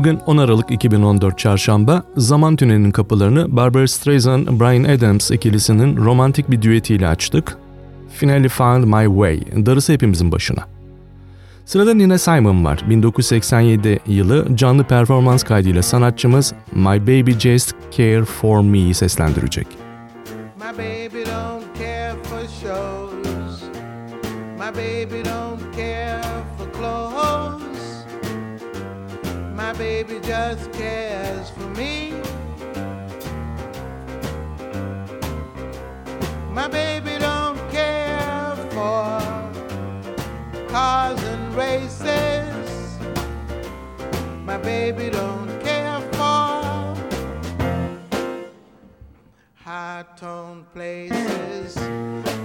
Bugün 10 Aralık 2014 Çarşamba, Zaman Tüneli'nin kapılarını Barbara Streisand, Brian Adams ikilisinin romantik bir düetiyle açtık. Finally Found My Way, darısı hepimizin başına. Sırada Nina Simon var. 1987 yılı canlı performans kaydıyla sanatçımız My Baby Just Care For Me'yi seslendirecek. My baby don't care for shows My baby don't baby just cares for me. My baby don't care for cars and races. My baby don't care for high tone places.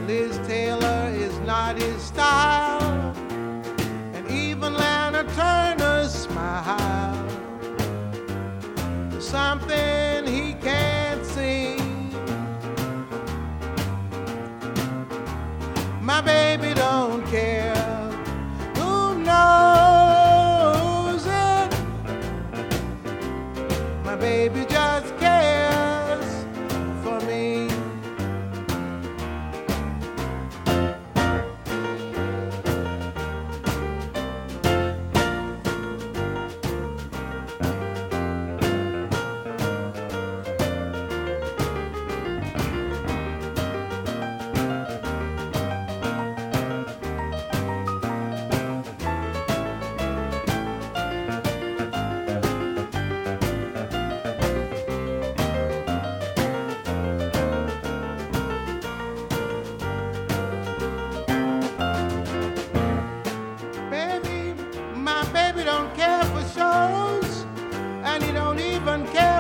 Liz Taylor is not his style. And even Lana Turner's smile something he can't see. My baby don't don't care for shows, and he don't even care.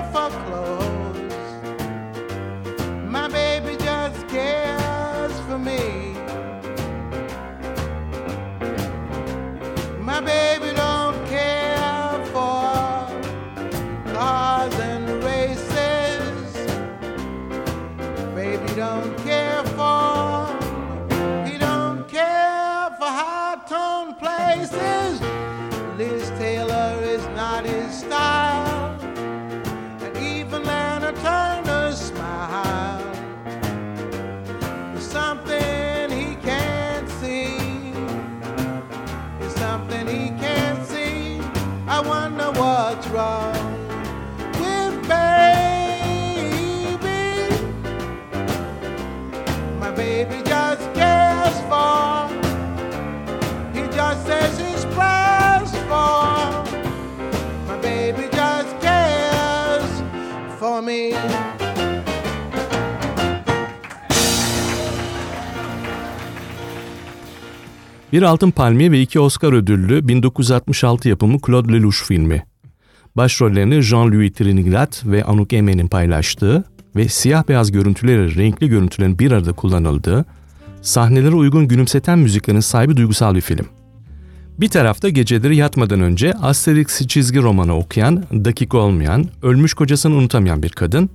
Bir Altın Palmiye ve iki Oscar ödüllü 1966 yapımı Claude Lelouch filmi. Başrollerini Jean-Louis Trintignant ve Anouk Aimé'nin paylaştığı ve siyah beyaz görüntüleri renkli görüntülerin bir arada kullanıldığı, sahnelere uygun gülümseten müziklerin sahibi duygusal bir film. Bir tarafta geceleri yatmadan önce Asterix çizgi romanı okuyan, dakika olmayan, ölmüş kocasını unutamayan bir kadın,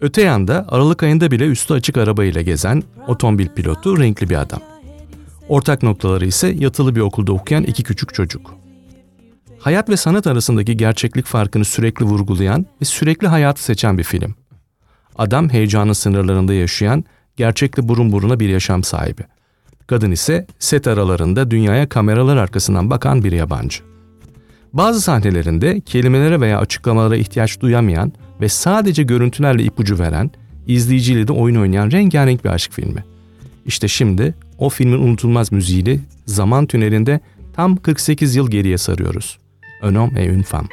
öte yanda Aralık ayında bile üstü açık arabayla gezen otomobil pilotu renkli bir adam. Ortak noktaları ise yatılı bir okulda okuyan iki küçük çocuk. Hayat ve sanat arasındaki gerçeklik farkını sürekli vurgulayan ve sürekli hayatı seçen bir film. Adam heyecanın sınırlarında yaşayan, gerçekle burun buruna bir yaşam sahibi. Kadın ise set aralarında dünyaya kameralar arkasından bakan bir yabancı. Bazı sahnelerinde kelimelere veya açıklamalara ihtiyaç duyamayan ve sadece görüntülerle ipucu veren, izleyiciyle de oyun oynayan rengarenk bir aşk filmi. İşte şimdi o filmin unutulmaz müziğiyle zaman tünelinde tam 48 yıl geriye sarıyoruz. Homme et une femme.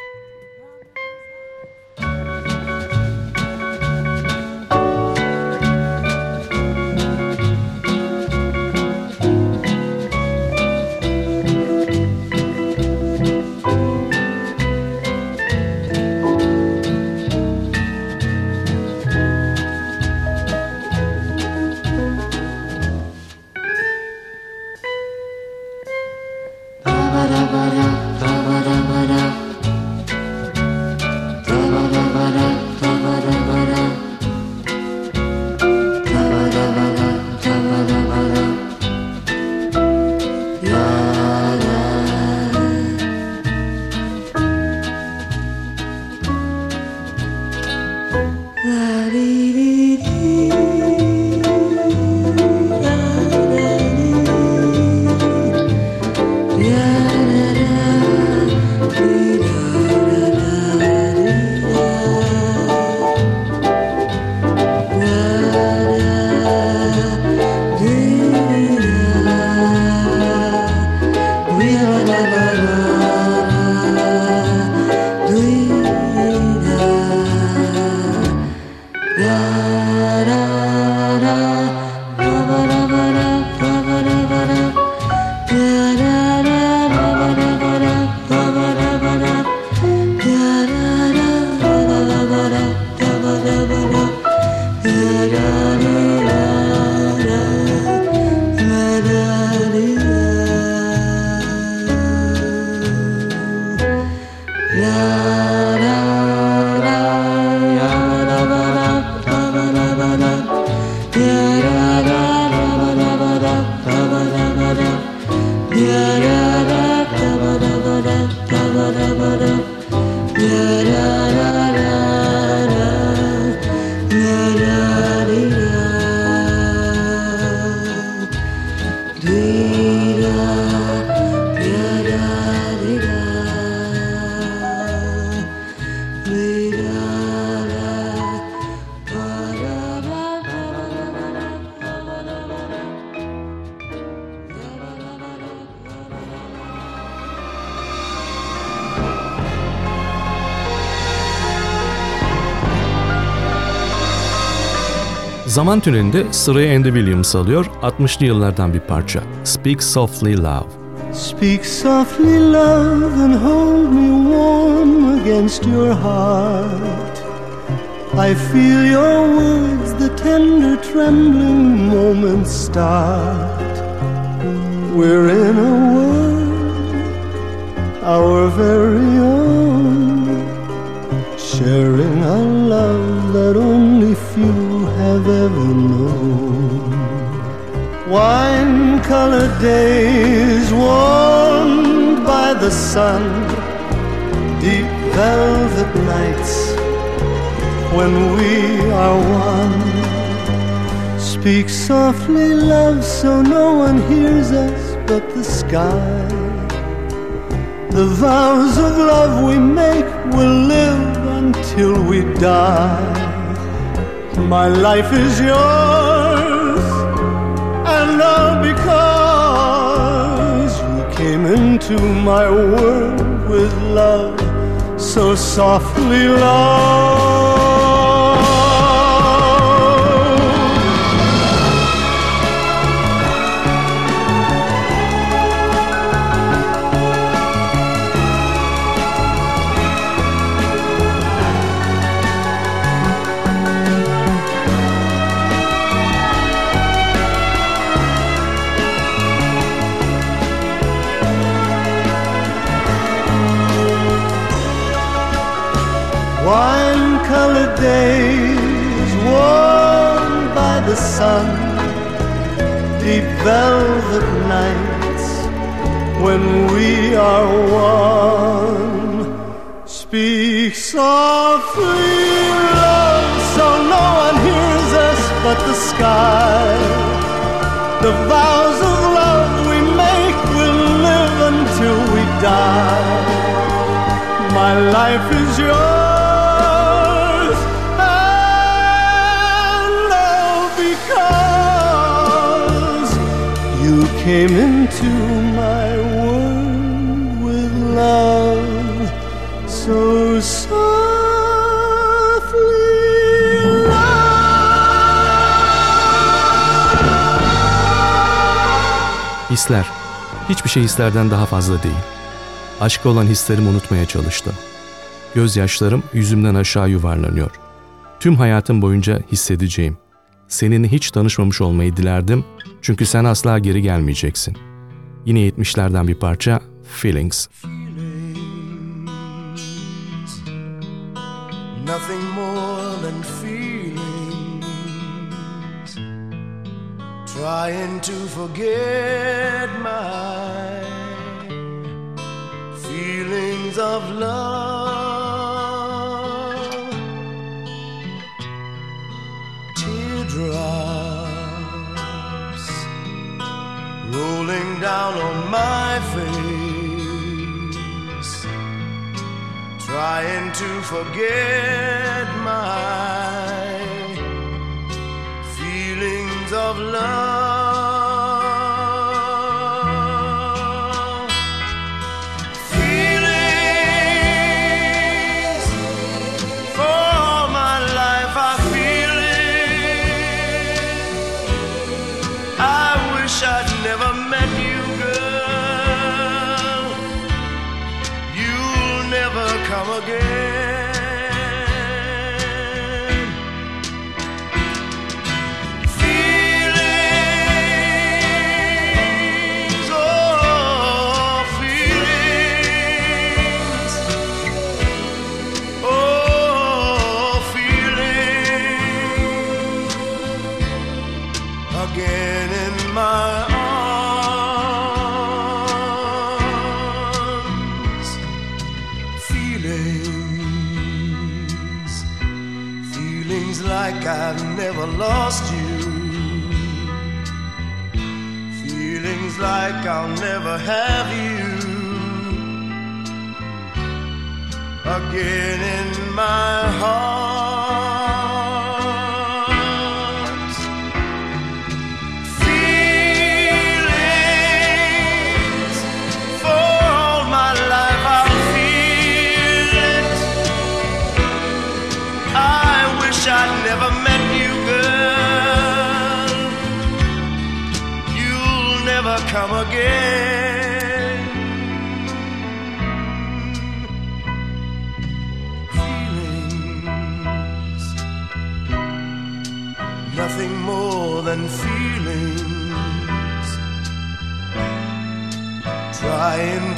Zaman tünelinde sıraya Andy Williams alıyor, 60'lı yıllardan bir parça. Speak Softly Love. Speak softly, love, and hold me warm against your heart. I feel your words, the tender, trembling moments start. We're in a world, our very own, have ever known. Wine colored days warmed by the sun, deep velvet nights when we are one. Speak softly, love, so no one hears us but the sky. The vows of love we make will live until we die. My life is yours, and all because you came into my world with love, so softly, love. Wine colored days warmed by the sun, deep velvet nights when we are one. Speak softly, love, so no one hears us but the sky. The vows of love we make will live until we die. My life is yours, came into my world with love so softly. Hisler. Hiçbir şey hislerden daha fazla değil. Aşka olan hislerimi unutmaya çalıştım. Gözyaşlarım yüzümden aşağı yuvarlanıyor. Tüm hayatım boyunca hissedeceğim. Seninle hiç tanışmamış olmayı dilerdim çünkü sen asla geri gelmeyeceksin. Yine 70'lerden bir parça Feelings. nothing more than feelings. Trying to forget my feelings of love. Down on my face trying to forget my feelings of love. Feelings like I've never lost you, feelings like I'll never have you again in my heart.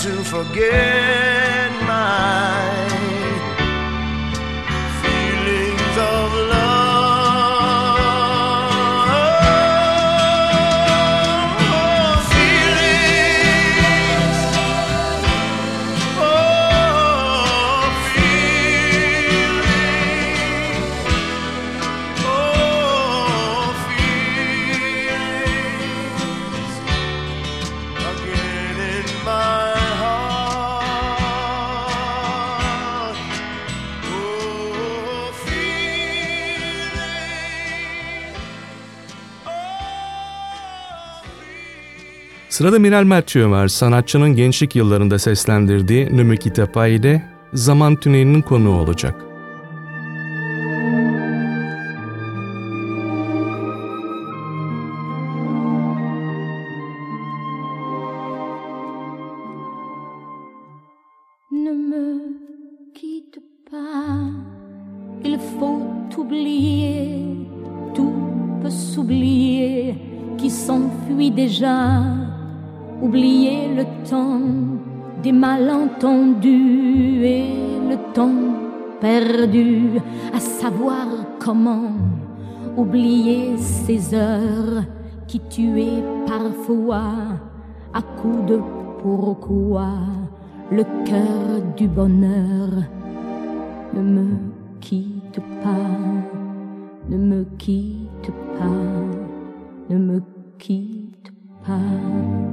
To forget my Sırada Miral Mathieu var. Sanatçının gençlik yıllarında seslendirdiği Numikitapa ile Zaman Tüneli'nin konuğu olacak. S'enfuit oublier le temps des malentendus et le temps perdu à savoir comment oublier ces heures qui tuaient parfois à coups de pourquoi. Le cœur du bonheur ne me quitte pas, ne me quitte pas, ne me quitte pas,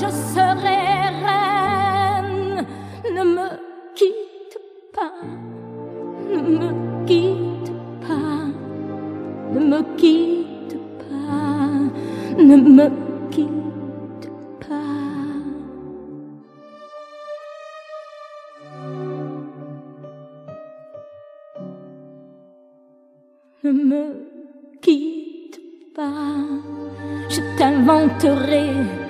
je serai reine. Ne me quitte pas, ne me quitte pas, ne me quitte pas, ne me quitte pas. Ne me quitte pas, je t'inventerai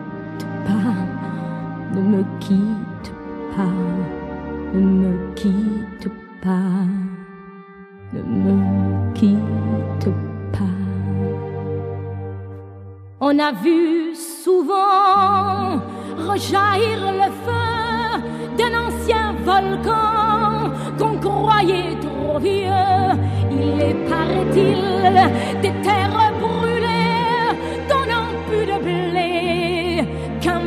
me quitte pas, ne me quitte pas, ne me quitte pas. On a vu souvent rejaillir le feu d'un ancien volcan qu'on croyait trop vieux. Il est, paraît-il, des terres brûlées, donnant plus de blé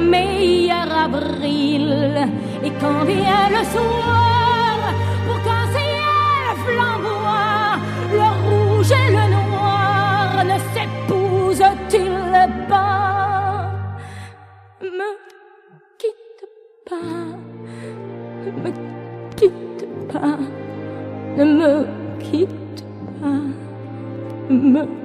meilleur avril. Et quand vient le soir, pour qu'un ciel flamboie, le rouge et le noir ne s'épousent-ils pas? Me quitte pas, ne me quitte pas, ne me quitte pas, ne me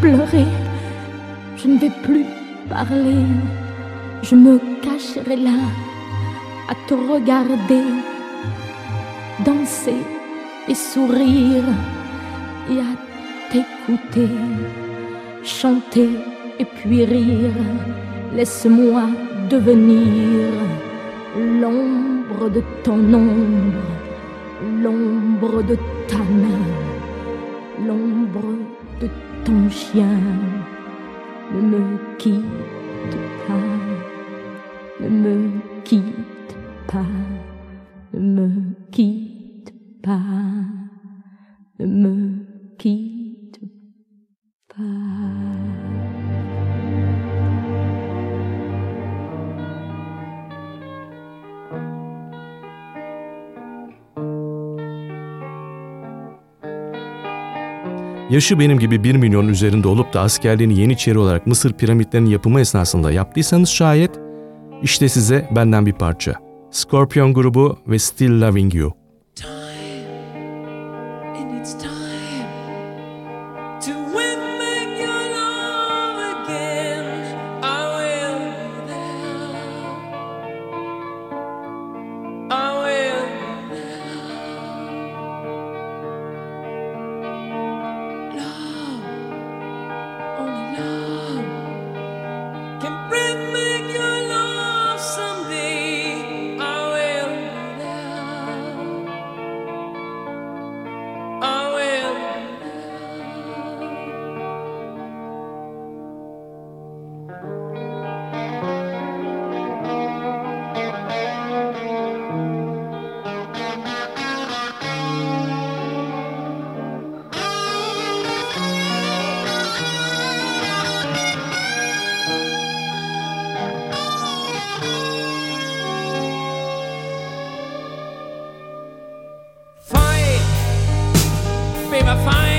pleurer. Je ne vais plus parler. Je me cacherai là à te regarder, danser et sourire et à t'écouter, chanter et puis rire. Laisse-moi devenir l'ombre de ton ombre, l'ombre de ta main, l'ombre de ton chien. Ne me quitte pas, ne me quitte pas, ne me quitte pas, ne me quitte Yaşı benim gibi 1 milyon üzerinde olup da askerliğini Yeniçeri olarak Mısır piramitlerinin yapımı esnasında yaptıysanız şayet, işte size benden bir parça. Scorpion grubu ve Still Loving You. I find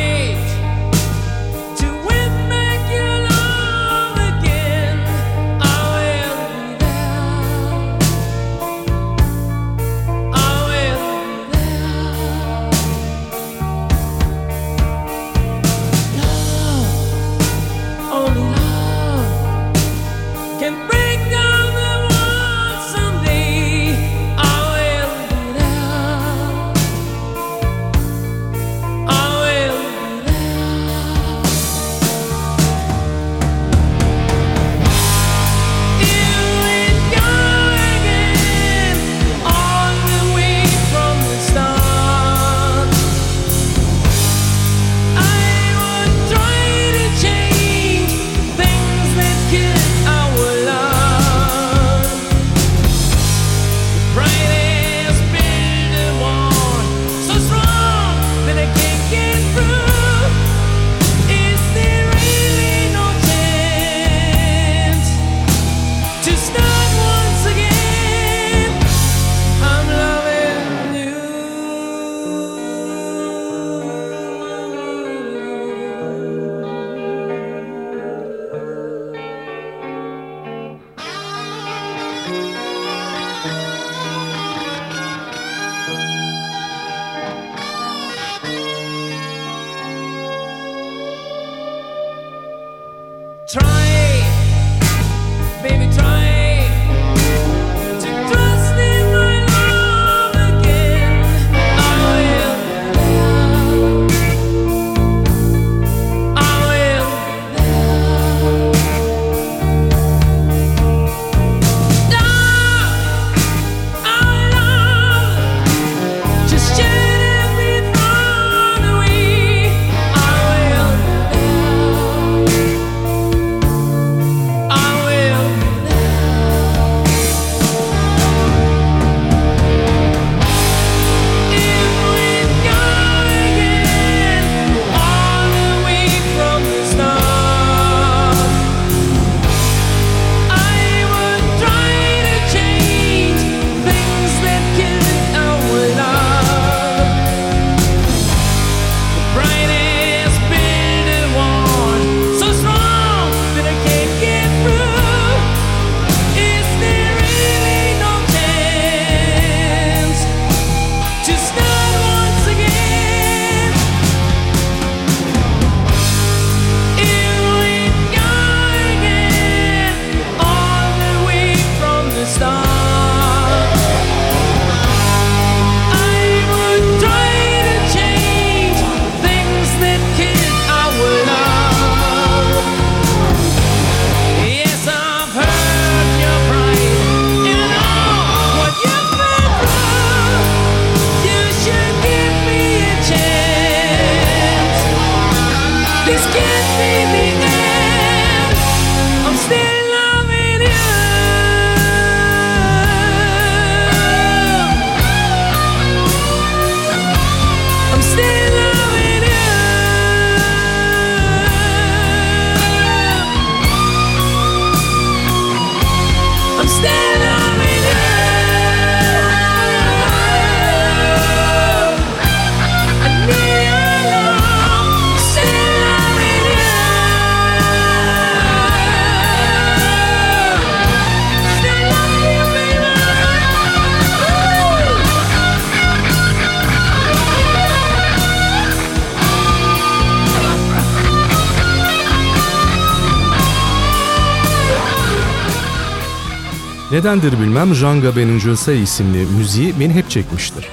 Nedendir bilmem Jean Gabin'in Jose isimli müziği beni hep çekmiştir.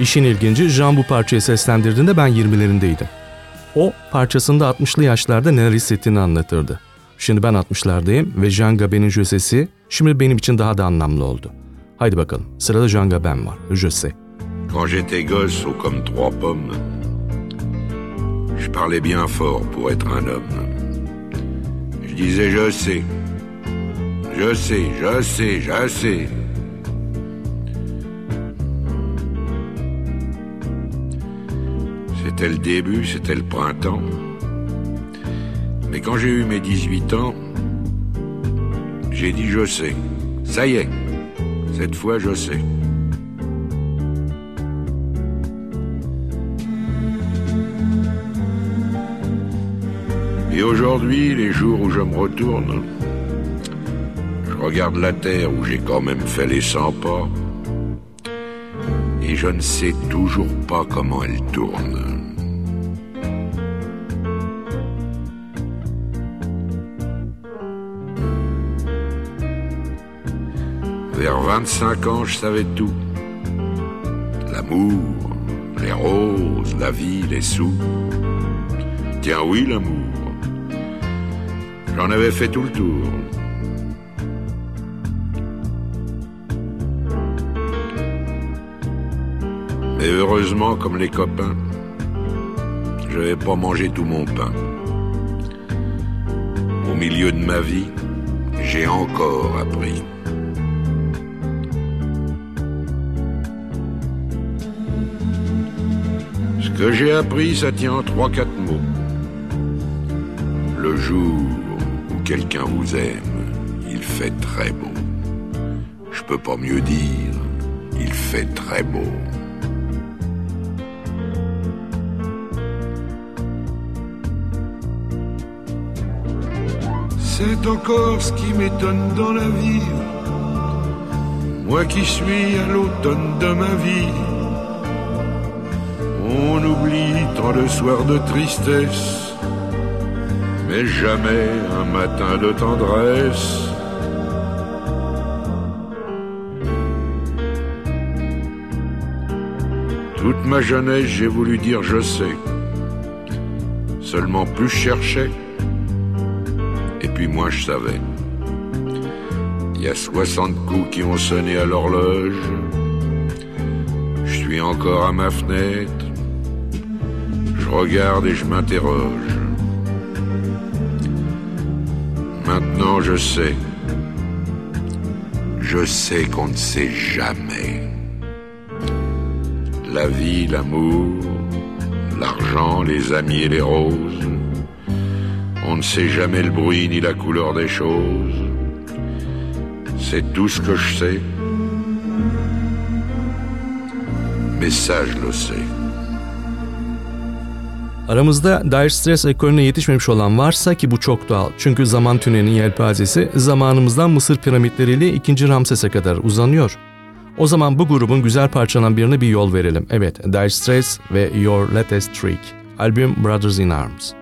İşin ilginci Jean bu parçayı seslendirdiğinde ben 20'lerindeydim. O parçasında 60'lı yaşlarda neler hissettiğini anlatırdı. Şimdi ben 60'lardayım ve Jean Gabin'in Jose'si şimdi benim için daha da anlamlı oldu. Haydi bakalım sırada Jean Gabin var, Jose. Quand j'étais gosse, haut comme trois pommes, je parlais bien fort pour être un homme. Je disais je sais, Je sais, je sais, je sais. C'était le début, c'était le printemps. Mais quand j'ai eu mes 18 ans, j'ai dit je sais. Ça y est, cette fois je sais. Et aujourd'hui, les jours où je me retourne, regarde la terre où j'ai quand même fait les 100 pas, et je ne sais toujours pas comment elle tourne. Vers 25 ans, je savais tout. L'amour, les roses, la vie, les sous. Tiens oui, l'amour. J'en avais fait tout le tour. Mais heureusement, comme les copains, je n'avais pas mangé tout mon pain. Au milieu de ma vie, j'ai encore appris. Ce que j'ai appris, ça tient en trois, quatre mots. Le jour où quelqu'un vous aime, il fait très beau. Je peux pas mieux dire, il fait très beau. C'est encore ce qui m'étonne dans la vie. Moi qui suis à l'automne de ma vie. On oublie tant de soirs de tristesse, mais jamais un matin de tendresse. Toute ma jeunesse, j'ai voulu dire je sais. Seulement plus je cherchais, puis moi je savais. Il y a 60 coups qui ont sonné à l'horloge. Je suis encore à ma fenêtre. Je regarde et je m'interroge. Maintenant je sais. Je sais qu'on ne sait jamais. La vie, l'amour, l'argent, les amis et les roses. Ne sait jamais le bruit ni la couleur des choses. C'est tout ce que je sais. Mais ça, je le sais. Aramızda Dire Straits ekolüne yetişmemiş olan varsa ki bu çok doğal. Çünkü zaman tünelinin yelpazesi zamanımızdan Mısır piramitleriyle 2. Ramses'e kadar uzanıyor. O zaman bu grubun güzel parçalan birine bir yol verelim. Evet, Dire Straits ve Your Latest Trick. Albüm Brothers in Arms.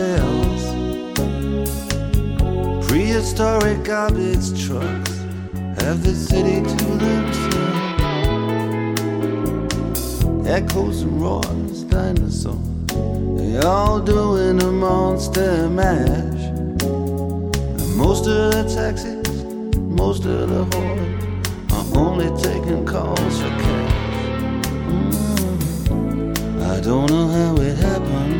Bells. Prehistoric garbage trucks have the city to themselves. Echoes and roars, dinosaurs, they all doing a monster mash. And most of the taxis, most of the whores are only taking calls for cash. Mm. I don't know how it happened.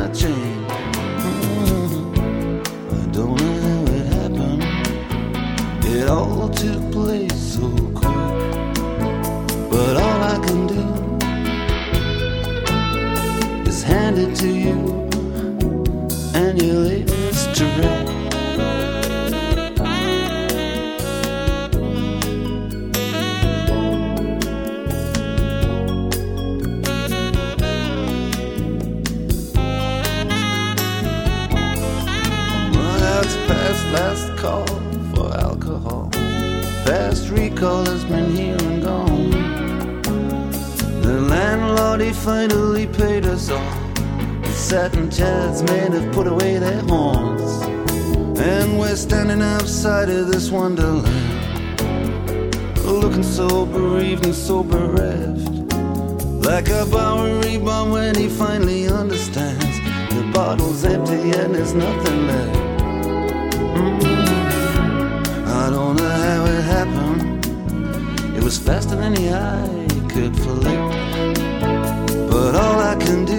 Has been here and gone. The landlord, he finally paid us all. The satin chairs men have put away their horns. And we're standing outside of this wonderland. Looking so bereaved and so bereft. Like a Bowery bum when he finally understands. The bottle's empty and there's nothing left. Was faster than the eye could flick. But all I can do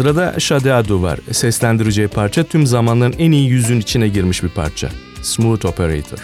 Sırada Shade Adu var. Seslendireceği parça tüm zamanların en iyi yüzün içine girmiş bir parça. Smooth Operator.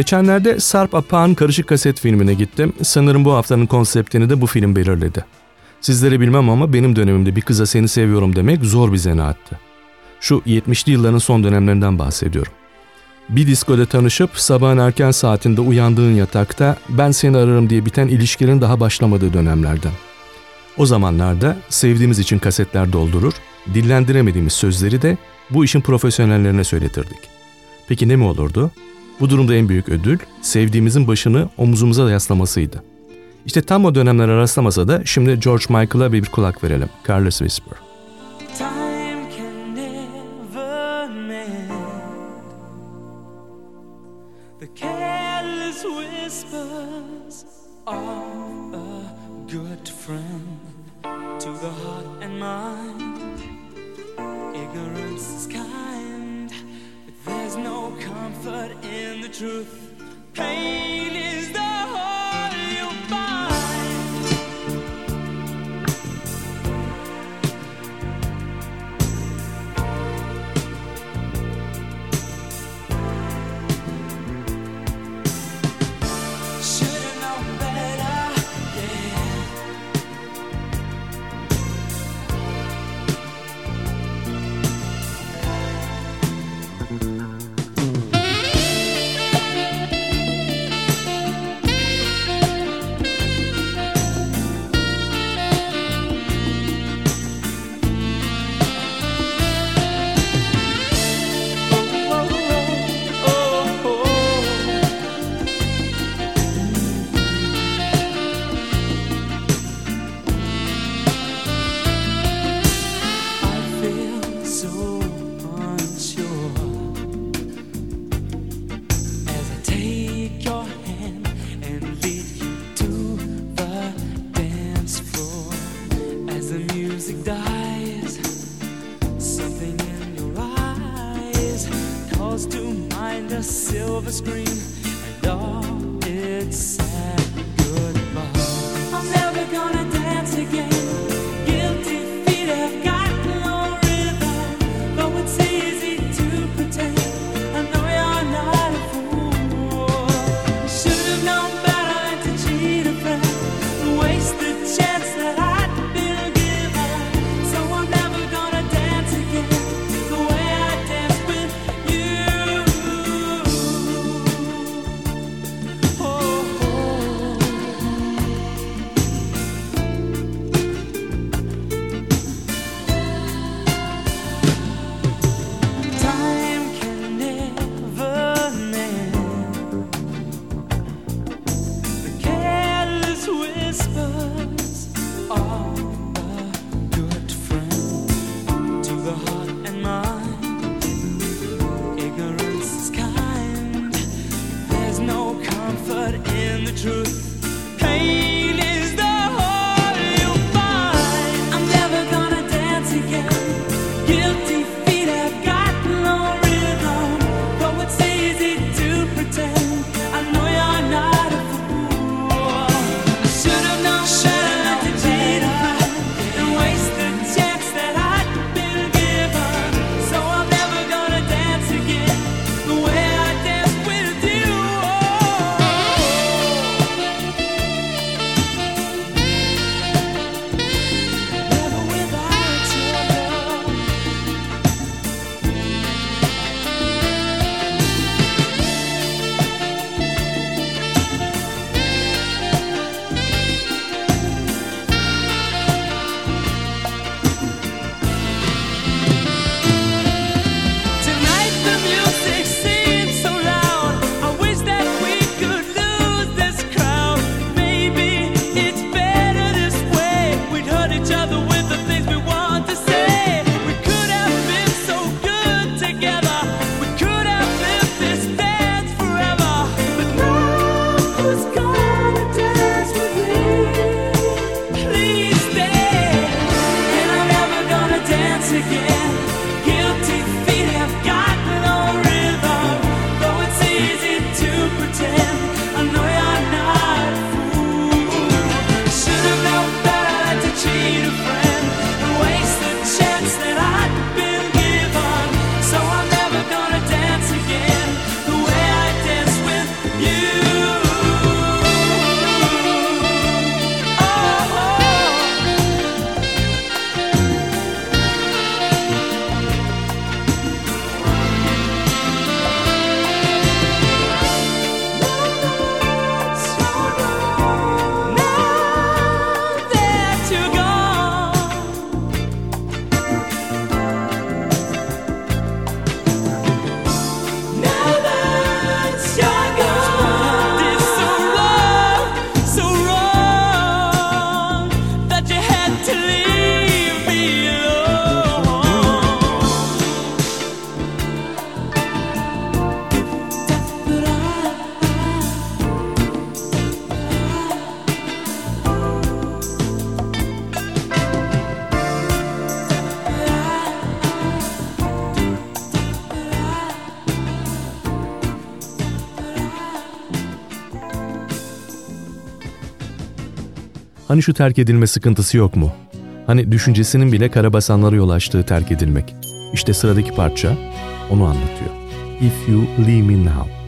Geçenlerde Sarp Apak'ın Karışık Kaset filmine gittim. Sanırım bu haftanın konseptini de bu film belirledi. Sizlere bilmem ama benim dönemimde bir kıza seni seviyorum demek zor bir zanaatti. Şu 70'li yılların son dönemlerinden bahsediyorum. Bir diskoda tanışıp sabahın erken saatinde uyandığın yatakta ben seni ararım diye biten ilişkilerin daha başlamadığı dönemlerden. O zamanlarda sevdiğimiz için kasetler doldurur, dillendiremediğimiz sözleri de bu işin profesyonellerine söyletirdik. Peki ne mi olurdu? Bu durumda en büyük ödül sevdiğimizin başını omuzumuza yaslamasıydı. İşte tam o dönemler rastlamasa da şimdi George Michael'a bir kulak verelim. Careless Whisper. Calls to mind a silver screen and all its sad goodbye. I'm never gonna Hani şu terk edilme sıkıntısı yok mu? Hani düşüncesinin bile karabasanlara yol açtığı terk edilmek. İşte sıradaki parça onu anlatıyor. If you leave me now.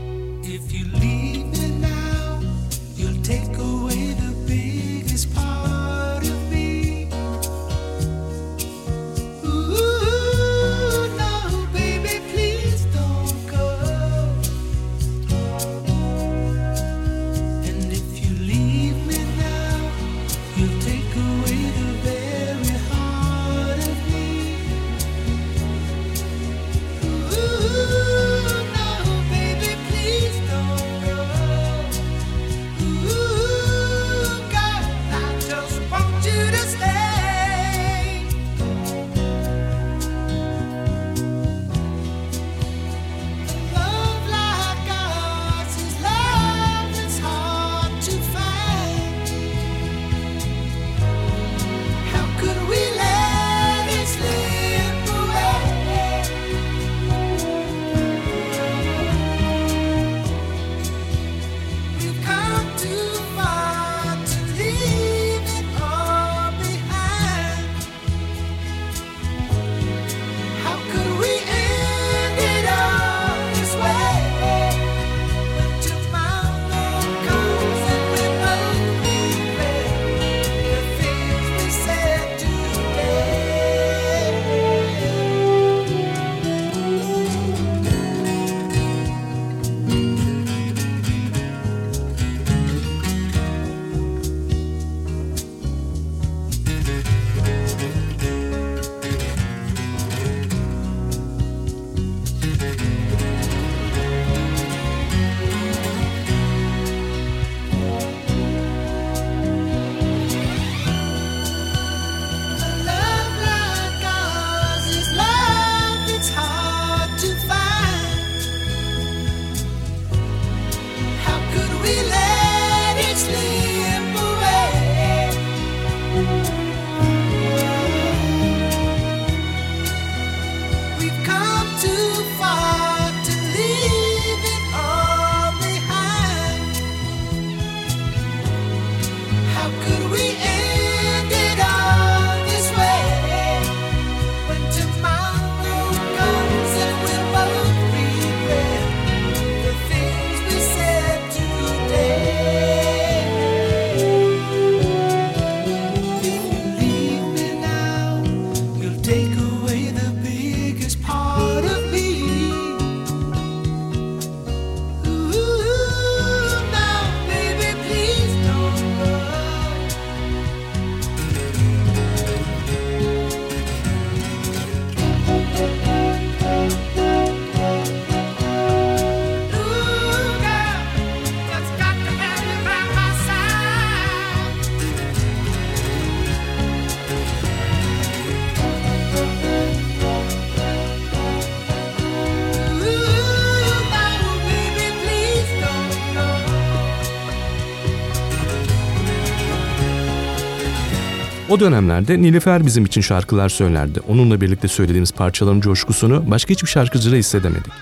O dönemlerde Nilüfer bizim için şarkılar söylerdi. Onunla birlikte söylediğimiz parçaların coşkusunu başka hiçbir şarkıcıda hissedemedik.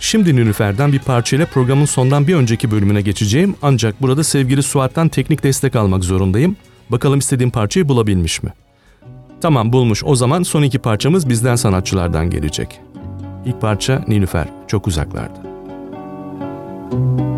Şimdi Nilüfer'den bir parçayla programın sondan bir önceki bölümüne geçeceğim ancak burada sevgili Suat'tan teknik destek almak zorundayım. Bakalım istediğim parçayı bulabilmiş mi? Tamam bulmuş o zaman son iki parçamız bizden sanatçılardan gelecek. İlk parça Nilüfer çok uzaklarda. Müzik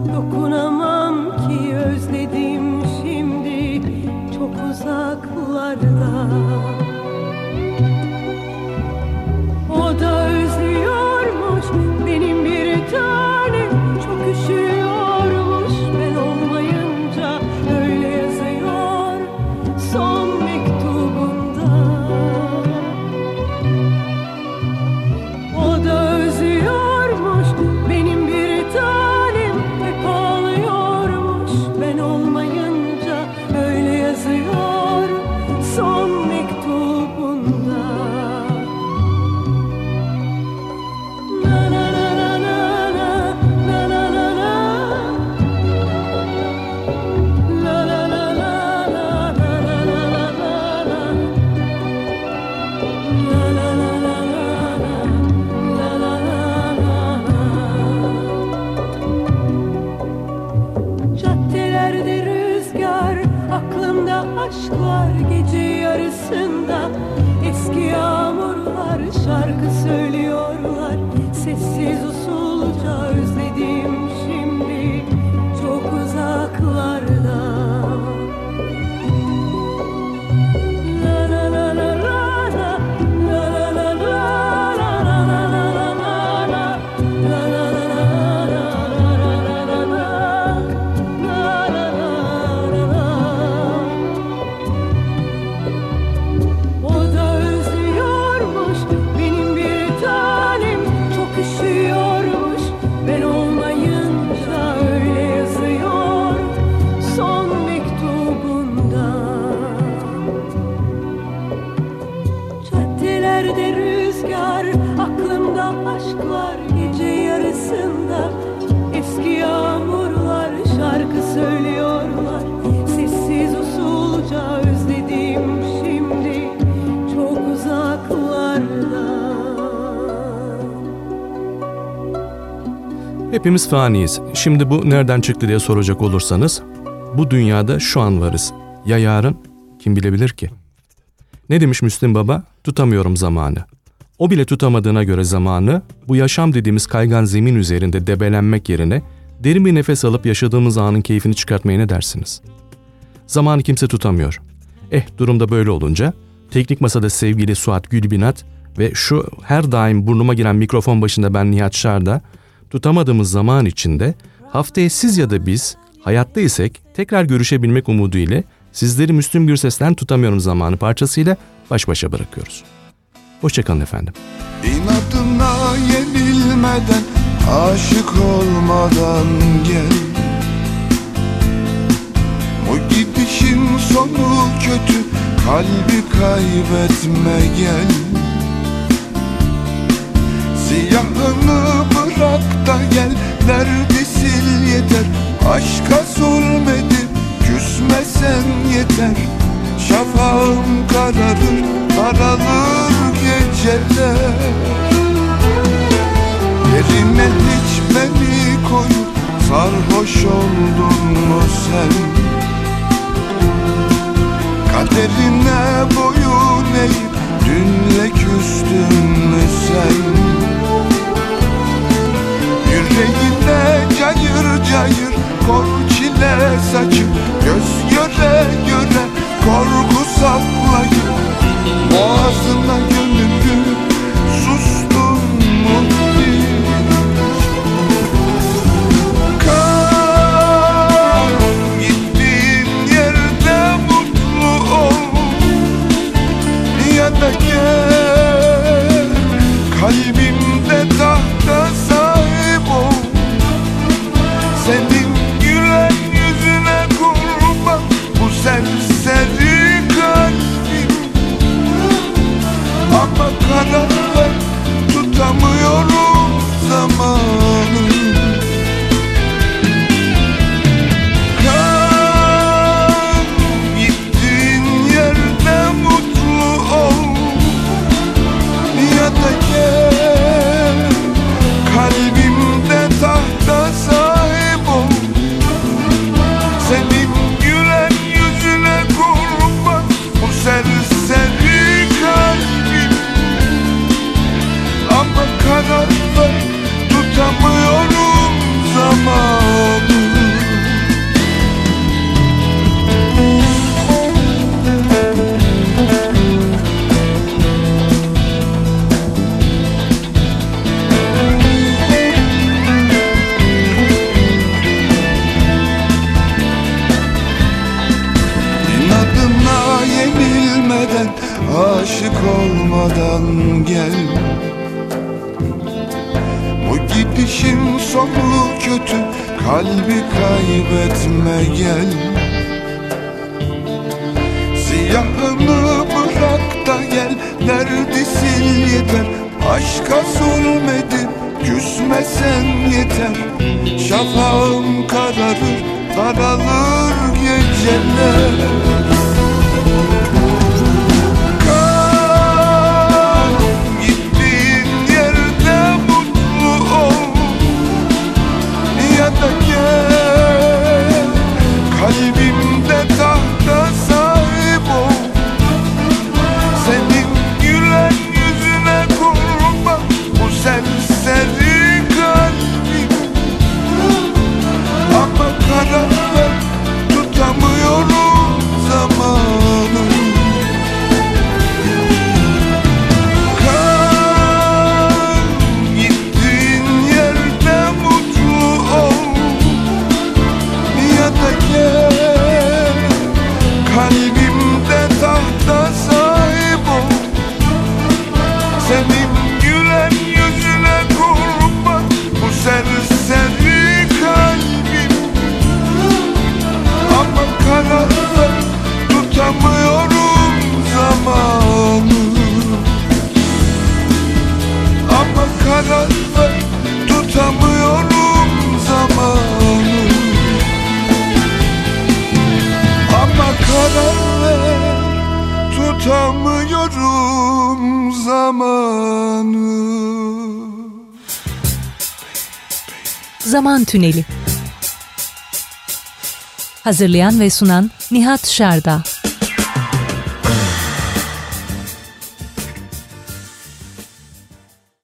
aşklar gece yarısında Eski yağmurlar şarkı söylüyorlar Sessiz usulca özledim şimdi çok uzaklarda Hepimiz faniyiz. Şimdi bu nereden çıktı diye soracak olursanız, bu dünyada şu an varız. Ya yarın? Kim bilebilir ki? Ne demiş Müslim Baba? Tutamıyorum zamanı. O bile tutamadığına göre zamanı, bu yaşam dediğimiz kaygan zemin üzerinde debelenmek yerine derin bir nefes alıp yaşadığımız anın keyfini çıkartmaya ne dersiniz? Zamanı kimse tutamıyor. Eh durumda böyle olunca teknik masada sevgili Suat Gülbinat ve şu her daim burnuma giren mikrofon başında ben Nihat Şarda tutamadığımız zaman içinde haftaya siz ya da biz hayatta isek tekrar görüşebilmek umudu ile sizleri Müslüm Gürses'ten Tutamıyorum Zamanı parçasıyla baş başa bırakıyoruz. Hoşçakalın efendim. İnadına yenilmeden Aşık olmadan gel. O gidişin sonu kötü Kalbi kaybetme gel. Siyahını bırak da gel Derdi sil yeter. Aşka zulmedip küsmesen yeter. Şafağım kararır Karalır geceler Yerine hiç beni koyup Sarhoş oldun mu sen? Kaderine boyun eğip Dünle küstün mü sen Yakımı bırak da gel Neredesin yeter? Aşka zulmedip küsmesen yeter. Şafağım kararır Daralır geceler. karanlık Tutamıyorum zamanı. Ama karanlık Tutamıyorum zamanı. Zaman Tüneli. Hazırlayan ve sunan Nihat Şerda